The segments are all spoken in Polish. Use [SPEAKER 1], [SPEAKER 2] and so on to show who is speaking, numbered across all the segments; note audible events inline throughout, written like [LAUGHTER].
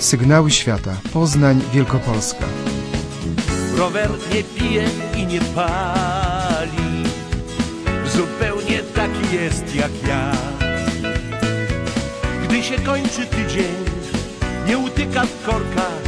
[SPEAKER 1] Sygnały świata. Poznań, Wielkopolska.
[SPEAKER 2] Rower nie pije i nie pali Zupełnie taki jest jak ja Gdy się kończy tydzień Nie utyka w korkach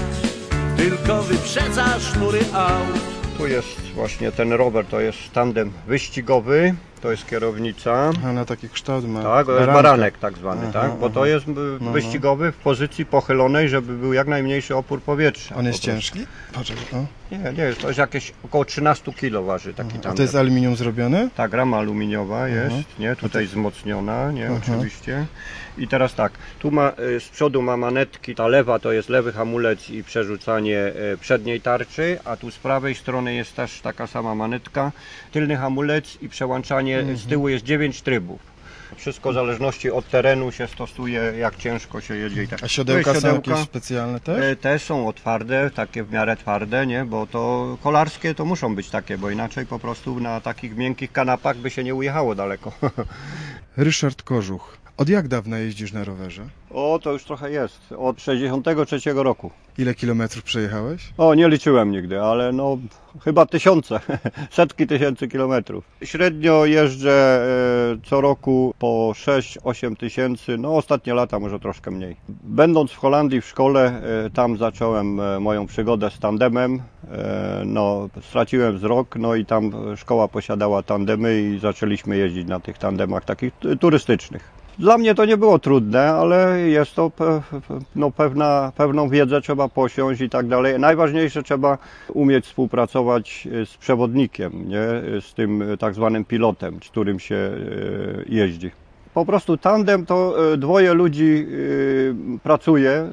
[SPEAKER 2] Tylko wyprzedza sznury aut
[SPEAKER 3] Tu jest właśnie ten rower, to jest tandem wyścigowy, to jest kierownica.
[SPEAKER 1] A na taki kształt ma.
[SPEAKER 3] Tak, to jest
[SPEAKER 1] baranka.
[SPEAKER 3] baranek tak zwany,
[SPEAKER 1] Aha,
[SPEAKER 3] tak? Bo
[SPEAKER 1] aha.
[SPEAKER 3] to jest y,
[SPEAKER 1] no.
[SPEAKER 3] wyścigowy w pozycji pochylonej, żeby był jak najmniejszy opór powietrza.
[SPEAKER 1] On jest ciężki? Poczekaj, o.
[SPEAKER 3] Nie, nie, to jest jakieś około 13 kg waży taki
[SPEAKER 1] A
[SPEAKER 3] tandem.
[SPEAKER 1] to jest aluminium zrobione?
[SPEAKER 3] Tak, rama aluminiowa jest,
[SPEAKER 1] Mhm.
[SPEAKER 3] nie? Tutaj wzmocniona, nie? Oczywiście. I teraz tak, tu ma, y, z przodu ma manetki, ta lewa to jest lewy hamulec i przerzucanie y, przedniej tarczy, a tu z prawej strony jest też taka sama manetka, tylny hamulec i przełączanie,
[SPEAKER 1] Mhm.
[SPEAKER 3] z tyłu jest 9 trybów. Wszystko w zależności od terenu się stosuje, jak ciężko się jedzie i tak.
[SPEAKER 1] A siodełka
[SPEAKER 3] Tu
[SPEAKER 1] są
[SPEAKER 3] jest
[SPEAKER 1] jakieś specjalne też?
[SPEAKER 3] E, Te są otwarte, takie w miarę twarde, nie? Bo to kolarskie to muszą być takie, bo inaczej po prostu na takich miękkich kanapach by się nie ujechało daleko. [LAUGHS]
[SPEAKER 1] Ryszard Kożuch. Od jak dawna jeździsz na rowerze?
[SPEAKER 3] O, to już trochę jest. Od 63 roku.
[SPEAKER 1] Ile kilometrów przejechałeś?
[SPEAKER 3] O, nie liczyłem nigdy, ale no chyba tysiące, [LAUGHS] setki tysięcy kilometrów. Średnio jeżdżę e, co roku po 6-8 tysięcy, no ostatnie lata może troszkę mniej. Będąc w Holandii w szkole, e, tam zacząłem e, moją przygodę z tandemem. E, no, straciłem wzrok, no i tam szkoła posiadała tandemy i zaczęliśmy jeździć na tych tandemach takich tu- turystycznych. Dla mnie to nie było trudne, ale jest to no, pewna, pewną wiedzę trzeba posiąść i tak dalej. Najważniejsze trzeba umieć współpracować e, z przewodnikiem, nie? z tym e, tak zwanym pilotem, z którym się e, jeździ. Po prostu tandem to e, dwoje ludzi e, pracuje, e,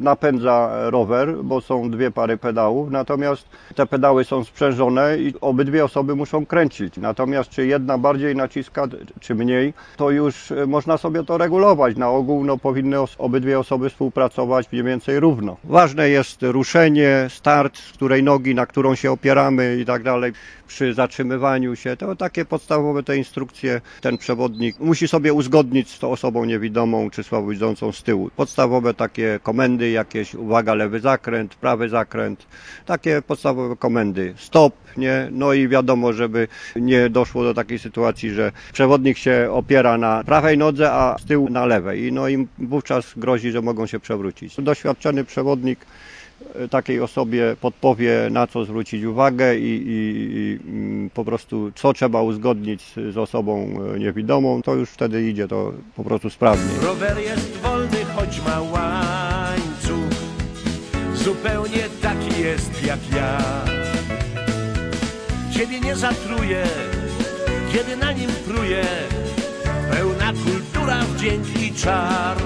[SPEAKER 3] napędza rower, bo są dwie pary pedałów, natomiast te pedały są sprzężone i obydwie osoby muszą kręcić. Natomiast czy jedna bardziej naciska, czy mniej, to już można sobie to regulować. Na ogół no, powinny obydwie osoby współpracować mniej więcej równo. Ważne jest ruszenie, start, z której nogi, na którą się opieramy i tak dalej. Przy zatrzymywaniu się, to takie podstawowe te instrukcje ten przewodnik musi sobie uzgodnić z tą osobą niewidomą czy słabowidzącą z tyłu. Podstawowe takie komendy, jakieś uwaga, lewy zakręt, prawy zakręt, takie podstawowe komendy. Stop, nie? No i wiadomo, żeby nie doszło do takiej sytuacji, że przewodnik się opiera na prawej nodze, a z tyłu na lewej. I no im wówczas grozi, że mogą się przewrócić. Doświadczony przewodnik takiej osobie podpowie, na co zwrócić uwagę i, i, i mm, po prostu co trzeba uzgodnić z, osobą e, niewidomą, to już wtedy idzie to po prostu sprawnie.
[SPEAKER 2] Rower jest wolny, choć ma łańcuch. Zupełnie taki jest jak ja. Ciebie nie zatruje, kiedy na nim pruje Pełna kultura, wdzięk i czar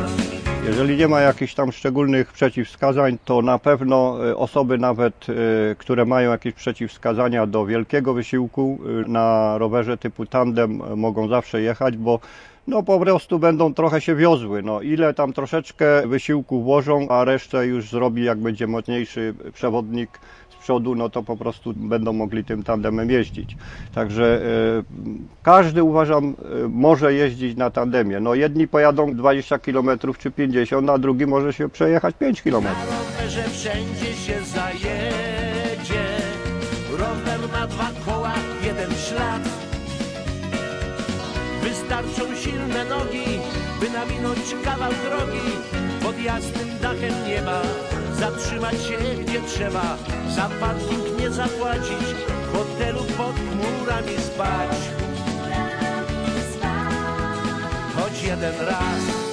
[SPEAKER 3] Jeżeli nie ma jakichś tam szczególnych przeciwwskazań, to na pewno e, osoby nawet, e, które mają jakieś przeciwwskazania do wielkiego wysiłku e, na rowerze typu tandem mogą zawsze jechać, bo no po prostu będą trochę się wiozły. No, ile tam troszeczkę wysiłku włożą, a resztę już zrobi jak będzie mocniejszy przewodnik przodu, no to po prostu będą mogli tym tandemem jeździć. Także e, każdy uważam e, może jeździć na tandemie. No jedni pojadą 20 km czy 50, a drugi może się przejechać 5 km.
[SPEAKER 2] Rowerze wszędzie się zajedzie Rower ma dwa koła, jeden ślad Wystarczą silne nogi, by nawinąć kawał drogi Pod jasnym dachem nieba Zatrzymać się gdzie trzeba Za parking nie zapłacić W hotelu pod chmurami spać Choć jeden raz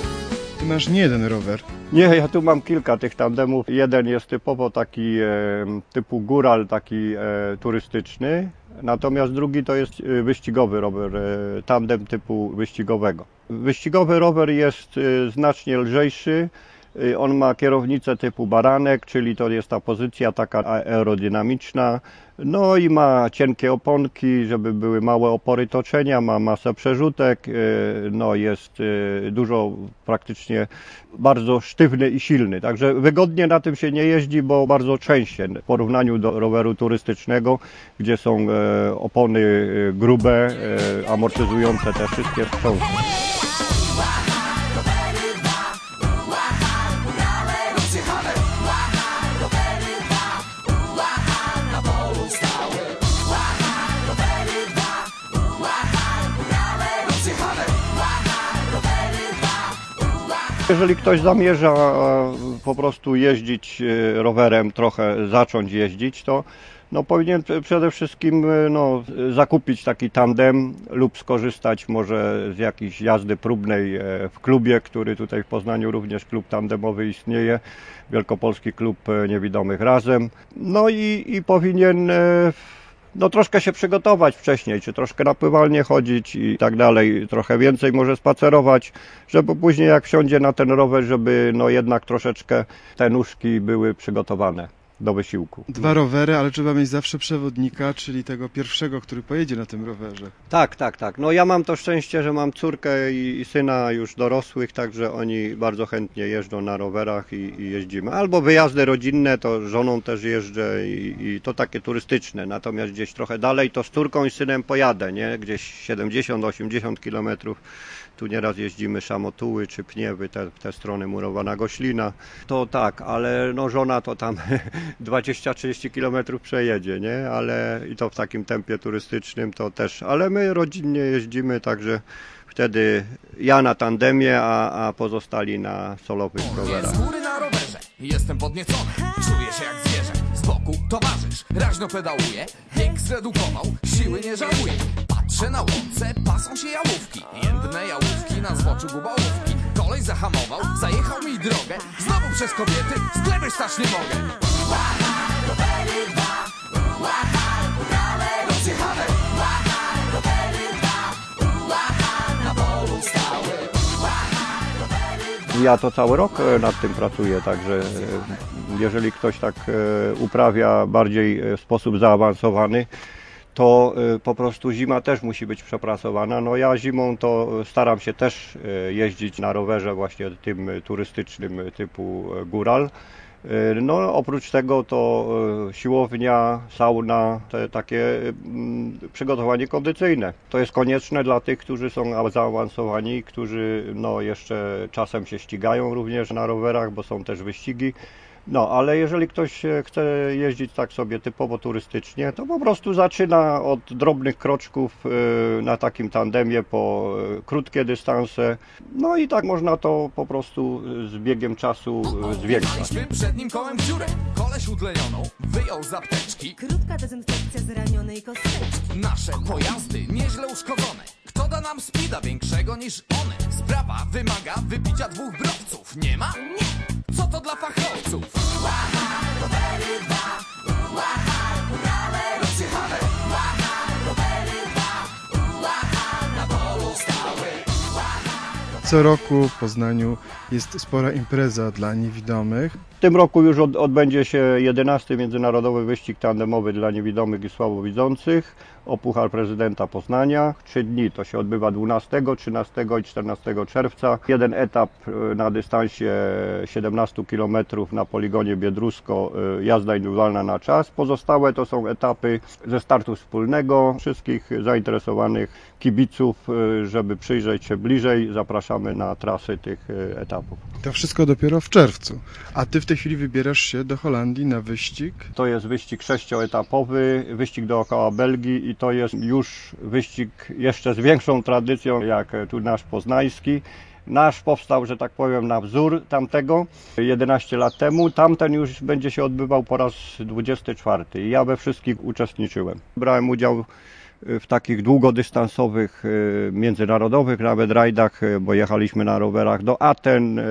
[SPEAKER 1] Ty masz nie jeden rower.
[SPEAKER 3] Nie, ja tu mam kilka tych tandemów. Jeden jest typowo taki e, typu góral, taki e, turystyczny, natomiast drugi to jest e, wyścigowy rower, e, tandem typu wyścigowego. Wyścigowy rower jest e, znacznie lżejszy. E, On ma kierownicę typu baranek, czyli to jest ta pozycja taka aerodynamiczna. No i ma cienkie oponki, żeby były małe opory toczenia, ma masę przerzutek, e, no jest e, dużo praktycznie bardzo sztywny i silny. Także wygodnie na tym się nie jeździ, bo bardzo trzęsie w porównaniu do roweru turystycznego, gdzie są e, opony grube, e, amortyzujące te wszystkie wstrząsy. Jeżeli ktoś zamierza e, po prostu jeździć e, rowerem, trochę zacząć jeździć, to no, powinien przede wszystkim e, no, zakupić taki tandem lub skorzystać może z jakiejś jazdy próbnej w klubie, który tutaj w Poznaniu również klub tandemowy istnieje, Wielkopolski Klub Niewidomych Razem. No i, i powinien no troszkę się przygotować wcześniej, czy troszkę na pływalnię chodzić i tak dalej, trochę więcej może spacerować, żeby później jak wsiądzie na ten rower, żeby no jednak troszeczkę te nóżki były przygotowane do wysiłku.
[SPEAKER 1] Dwa rowery, ale trzeba mieć zawsze przewodnika, czyli tego pierwszego, który pojedzie na tym rowerze.
[SPEAKER 3] Tak, tak, tak. No ja mam to szczęście, że mam córkę i, i syna już dorosłych, także oni bardzo chętnie jeżdżą na rowerach i, i jeździmy. Albo wyjazdy rodzinne, to żoną też jeżdżę i, i to takie turystyczne. Natomiast gdzieś trochę dalej to z córką i synem pojadę, nie? Gdzieś 70-80 kilometrów. Tu nieraz jeździmy Szamotuły czy Pniewy, te, te strony Murowana Goślina. To tak, ale no żona to tam [LAUGHS] 20-30 kilometrów przejedzie, nie? Ale i to w takim tempie turystycznym to też. Ale my rodzinnie jeździmy, także wtedy ja na tandemie, a, a pozostali na solowych rowerach.
[SPEAKER 4] Z góry na rowerze Jestem podniecony, czuję się jak zwierzę Z boku towarzysz, raźno pedałuje Bieg zredukował, siły nie żałuje Patrzę na łące, pasą się jałówki. Jędne jałówki na zboczu gubałówki. Kolej zahamował, zajechał mi drogę. Znowu przez kobiety, z gleby stać nie mogę
[SPEAKER 3] Ja to cały rok e, nad tym pracuję, także e, jeżeli ktoś tak e, uprawia bardziej w sposób zaawansowany, to po prostu zima też musi być przepracowana. No ja zimą to staram się też jeździć na rowerze właśnie tym turystycznym typu góral. E, No oprócz tego to e, siłownia, sauna, te takie mm, przygotowanie kondycyjne. To jest konieczne dla tych, którzy są zaawansowani, którzy no jeszcze czasem się ścigają również na rowerach, bo są też wyścigi. No, ale jeżeli ktoś e, chce jeździć tak sobie typowo turystycznie, to po prostu zaczyna od drobnych kroczków e, na takim tandemie po e, krótkie dystanse. No i tak można to po prostu z biegiem czasu zwiększać.
[SPEAKER 4] Jechaliśmy przednim kołem w dziurę Koleś udlejoną, wyjął z apteczki
[SPEAKER 5] Krótka dezynfekcja zranionej kosteczki.
[SPEAKER 4] Nasze pojazdy nieźle uszkodzone Kto da nam spida większego niż one? Sprawa wymaga wypicia dwóch browców Nie ma? Nie! Co to dla fachowców?
[SPEAKER 1] Co roku w Poznaniu jest spora impreza dla niewidomych.
[SPEAKER 3] W tym roku już od, odbędzie się 11 Międzynarodowy Wyścig Tandemowy dla Niewidomych i Słabowidzących o Puchar Prezydenta Poznania. Trzy dni to się odbywa 12, 13 i 14 czerwca. Jeden etap e, na dystansie 17 km na poligonie Biedrusko, e, jazda indywidualna na czas. Pozostałe to są etapy ze startu wspólnego. Wszystkich zainteresowanych kibiców, e, żeby przyjrzeć się bliżej, zapraszamy na trasy tych e, etapów.
[SPEAKER 1] To wszystko dopiero w czerwcu. A ty w tej chwili wybierasz się do Holandii na wyścig.
[SPEAKER 3] To jest wyścig sześcioetapowy, wyścig dookoła Belgii i to jest już wyścig jeszcze z większą tradycją jak tu nasz poznański. Nasz powstał, że tak powiem, na wzór tamtego 11 lat temu. Tamten już będzie się odbywał po raz 24. I ja we wszystkich uczestniczyłem. Brałem udział w takich długodystansowych, e, międzynarodowych nawet rajdach, e, bo jechaliśmy na rowerach do Aten e,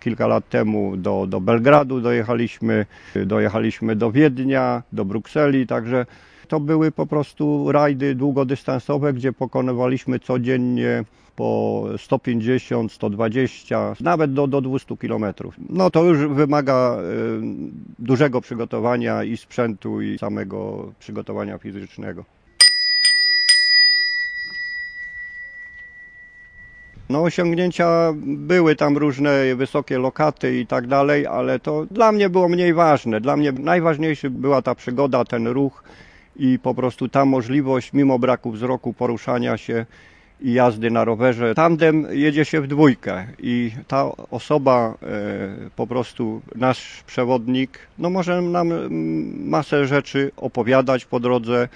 [SPEAKER 3] kilka lat temu, do, do Belgradu dojechaliśmy, dojechaliśmy do Wiednia, do Brukseli, także to były po prostu rajdy długodystansowe, gdzie pokonywaliśmy codziennie po 150, 120, nawet do, do 200 kilometrów. No to już wymaga e, dużego przygotowania i sprzętu, i samego przygotowania fizycznego. No osiągnięcia były tam różne wysokie lokaty i tak dalej, ale to dla mnie było mniej ważne. Dla mnie najważniejszy była ta przygoda, ten ruch i po prostu ta możliwość mimo braku wzroku poruszania się i jazdy na rowerze. Tandem jedzie się w dwójkę i ta osoba, e, po prostu nasz przewodnik, no może nam masę rzeczy opowiadać po drodze,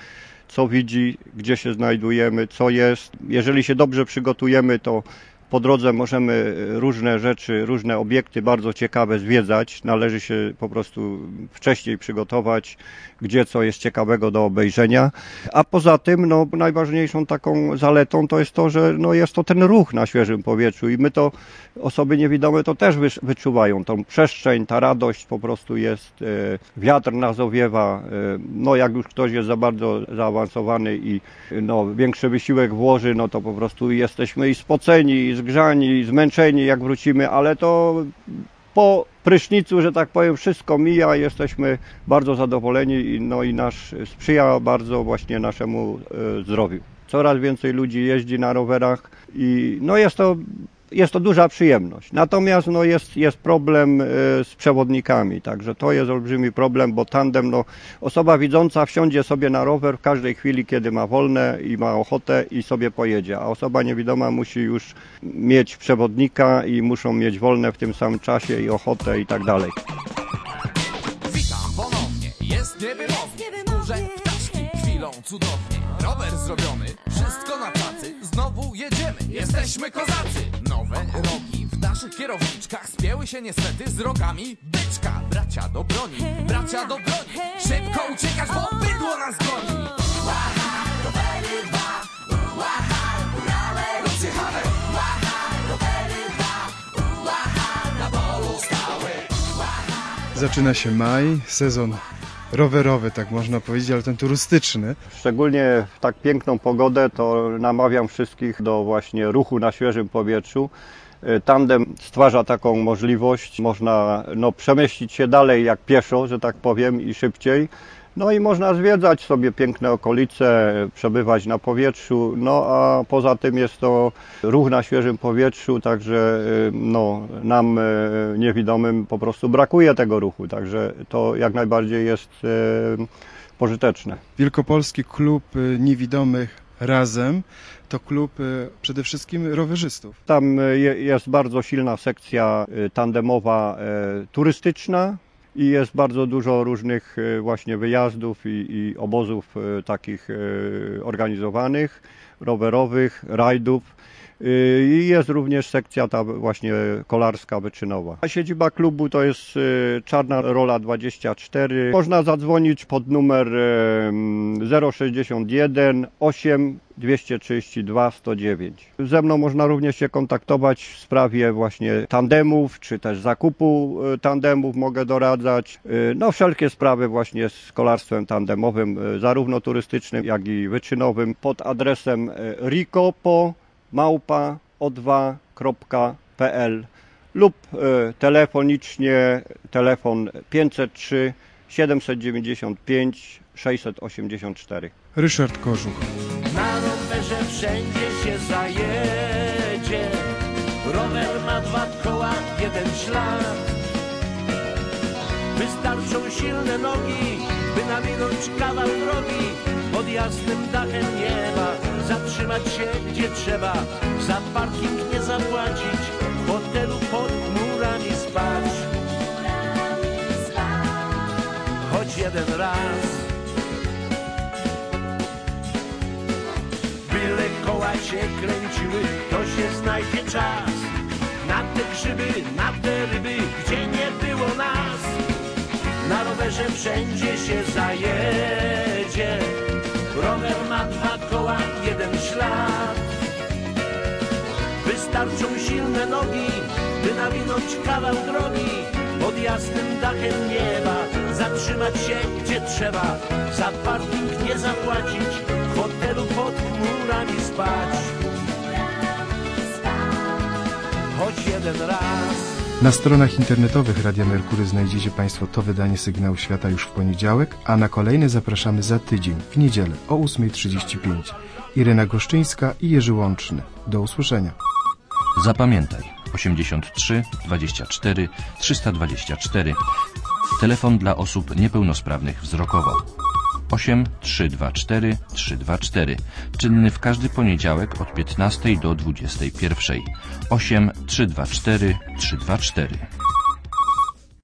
[SPEAKER 3] co widzi, gdzie się znajdujemy, co jest. Jeżeli się dobrze przygotujemy, to Po drodze możemy różne rzeczy, różne obiekty bardzo ciekawe zwiedzać. Należy się po prostu wcześniej przygotować, gdzie co jest ciekawego do obejrzenia. A poza tym, no, najważniejszą taką zaletą to jest to, że no, jest to ten ruch na świeżym powietrzu i my to, osoby niewidome to też wy- wyczuwają. Tą przestrzeń, ta radość po prostu jest, e, wiatr nas owiewa. E, no, jak już ktoś jest za bardzo zaawansowany i no, większy wysiłek włoży, no to po prostu jesteśmy i spoceni, i zgrzani, zmęczeni, jak wrócimy, ale to po prysznicu, że tak powiem, wszystko mija, jesteśmy bardzo zadowoleni no, i nasz sprzyja bardzo właśnie naszemu e, zdrowiu. Coraz więcej ludzi jeździ na rowerach i no jest to jest to duża przyjemność. Natomiast no, jest, jest problem e, z przewodnikami, także to jest olbrzymi problem, bo tandem, no, osoba widząca wsiądzie sobie na rower w każdej chwili, kiedy ma wolne i ma ochotę i sobie pojedzie, a osoba niewidoma musi już mieć przewodnika i muszą mieć wolne w tym samym czasie i ochotę i tak dalej.
[SPEAKER 4] Witam ponownie, jest niewymownie ptaszki chwilą cudownie. Rower zrobiony, wszystko na tacy Znowu jedziemy, jesteśmy kozacy. Nowe rogi w naszych kierowniczkach Spięły się niestety z rogami byczka. Bracia do broni, bracia do broni Szybko uciekać, bo bydło nas goni.
[SPEAKER 1] Zaczyna się maj, sezon rowerowy, tak można powiedzieć, ale ten turystyczny.
[SPEAKER 3] Szczególnie w tak piękną pogodę to namawiam wszystkich do właśnie ruchu na świeżym powietrzu. E, Tandem stwarza taką możliwość, można no, przemieścić się dalej jak pieszo, że tak powiem, i szybciej. No i można zwiedzać sobie piękne okolice, przebywać na powietrzu, no a poza tym jest to ruch na świeżym powietrzu, także y, no, nam y, niewidomym po prostu brakuje tego ruchu, także to jak najbardziej jest y, pożyteczne.
[SPEAKER 1] Wielkopolski Klub Niewidomych Razem to klub przede wszystkim rowerzystów.
[SPEAKER 3] Tam je- jest bardzo silna sekcja tandemowa turystyczna i jest bardzo dużo różnych y, właśnie wyjazdów i, i obozów y, takich y, organizowanych, rowerowych, rajdów. Y, I jest również sekcja ta właśnie kolarska, wyczynowa. Siedziba klubu to jest y, Czarna Rola 24. Można zadzwonić pod numer y, 061 8 232 109. Ze mną można również się kontaktować w sprawie właśnie tandemów, czy też zakupu y, tandemów mogę doradzać. No wszelkie sprawy właśnie z kolarstwem tandemowym, zarówno turystycznym, jak i wyczynowym pod adresem rikopo małpa o2.pl lub y, telefonicznie telefon 503 795 684.
[SPEAKER 1] Ryszard Kożuch.
[SPEAKER 2] Na rowerze wszędzie się zajedzie Rower ma dwa koła, jeden ślad Wystarczą silne nogi, by nawinąć kawał drogi Pod jasnym dachem nieba Zatrzymać się gdzie trzeba. Za parking nie zapłacić W hotelu pod chmurami spać. Choć jeden raz. Byle koła się kręciły, to się znajdzie czas. Na te grzyby, na te ryby, gdzie nie było nas. Na rowerze wszędzie się zajedzie ślad Wystarczą silne nogi, by nawinąć kawał drogi. Pod jasnym dachem nieba Zatrzymać się gdzie trzeba. Za parking nie zapłacić W hotelu pod chmurami spać. Choć jeden raz.
[SPEAKER 1] Na stronach internetowych Radia Merkury znajdziecie Państwo to wydanie Sygnału Świata już w poniedziałek, a na kolejne zapraszamy za tydzień, w niedzielę o 8.35. Irena Goszczyńska i Jerzy Łączny. Do usłyszenia.
[SPEAKER 6] Zapamiętaj 83 24 324. Telefon dla osób niepełnosprawnych wzrokowo. 8 324 324. Czynny w każdy poniedziałek od 15 do 21. 8 324 324.